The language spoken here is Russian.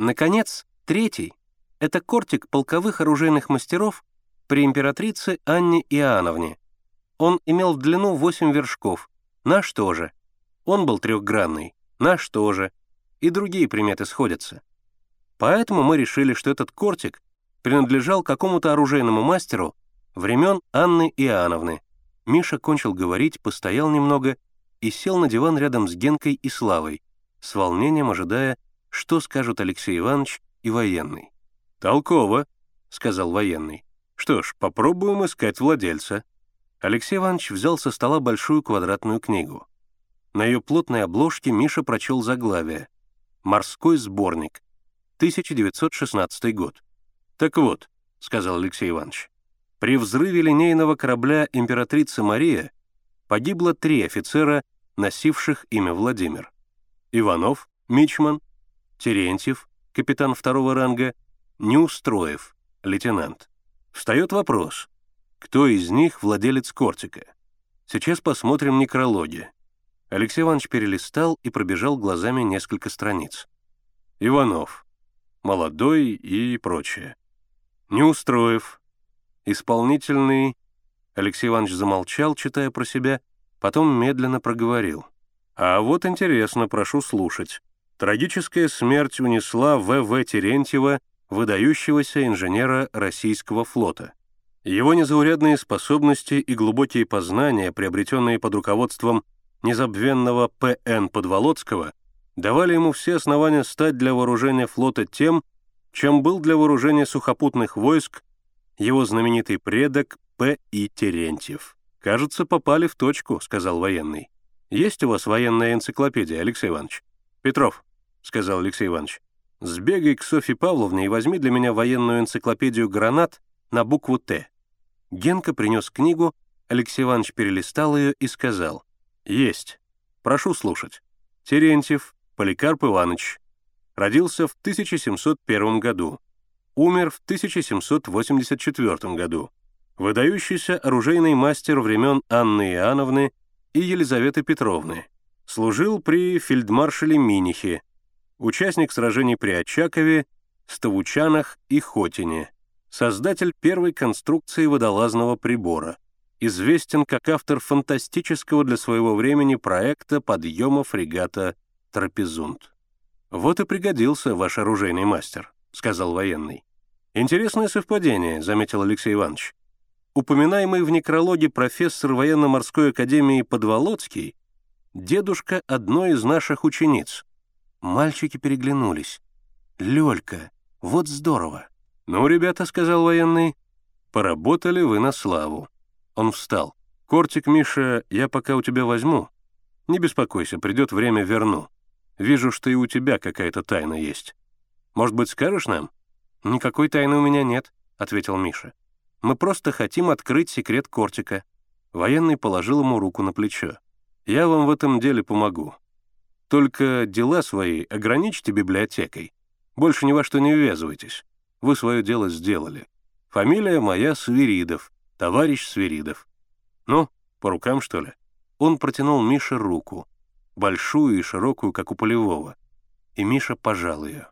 Наконец, третий — это кортик полковых оружейных мастеров при императрице Анне Иоанновне. Он имел в длину 8 вершков, наш тоже. Он был трехгранный, наш тоже. И другие приметы сходятся. Поэтому мы решили, что этот кортик принадлежал какому-то оружейному мастеру времен Анны Иоанновны. Миша кончил говорить, постоял немного и сел на диван рядом с Генкой и Славой, с волнением ожидая, что скажут Алексей Иванович и военный. «Толково», — сказал военный. «Что ж, попробуем искать владельца». Алексей Иванович взял со стола большую квадратную книгу. На ее плотной обложке Миша прочел заглавие «Морской сборник», 1916 год. «Так вот», — сказал Алексей Иванович, «при взрыве линейного корабля «Императрица Мария» погибло три офицера, носивших имя Владимир. Иванов, Мичман, Терентьев, капитан второго ранга, Неустроев, лейтенант. Встает вопрос, кто из них владелец кортика? Сейчас посмотрим некрологи. Алексей Иванович перелистал и пробежал глазами несколько страниц. Иванов, молодой и прочее. Неустроев, исполнительный Алексей Иванович замолчал, читая про себя, потом медленно проговорил. «А вот интересно, прошу слушать. Трагическая смерть унесла В.В. Терентьева, выдающегося инженера российского флота. Его незаурядные способности и глубокие познания, приобретенные под руководством незабвенного П.Н. Подволоцкого, давали ему все основания стать для вооружения флота тем, чем был для вооружения сухопутных войск его знаменитый предок П. И. Терентьев. «Кажется, попали в точку», — сказал военный. «Есть у вас военная энциклопедия, Алексей Иванович?» «Петров», — сказал Алексей Иванович, «сбегай к Софье Павловне и возьми для меня военную энциклопедию «Гранат» на букву «Т». Генка принес книгу, Алексей Иванович перелистал ее и сказал, «Есть. Прошу слушать. Терентьев Поликарп Иванович. Родился в 1701 году. Умер в 1784 году выдающийся оружейный мастер времен Анны Иоанновны и Елизаветы Петровны, служил при фельдмаршале Минихе, участник сражений при Очакове, Ставучанах и Хотине, создатель первой конструкции водолазного прибора, известен как автор фантастического для своего времени проекта подъема фрегата «Трапезунд». «Вот и пригодился ваш оружейный мастер», — сказал военный. «Интересное совпадение», — заметил Алексей Иванович упоминаемый в некрологе профессор военно-морской академии Подволоцкий, дедушка одной из наших учениц. Мальчики переглянулись. «Лёлька, вот здорово!» «Ну, ребята», — сказал военный, — «поработали вы на славу». Он встал. «Кортик, Миша, я пока у тебя возьму. Не беспокойся, придет время, верну. Вижу, что и у тебя какая-то тайна есть. Может быть, скажешь нам?» «Никакой тайны у меня нет», — ответил Миша. Мы просто хотим открыть секрет кортика». Военный положил ему руку на плечо. «Я вам в этом деле помогу. Только дела свои ограничьте библиотекой. Больше ни во что не ввязывайтесь. Вы свое дело сделали. Фамилия моя Свиридов, товарищ Свиридов. Ну, по рукам, что ли?» Он протянул Мише руку, большую и широкую, как у полевого, и Миша пожал ее.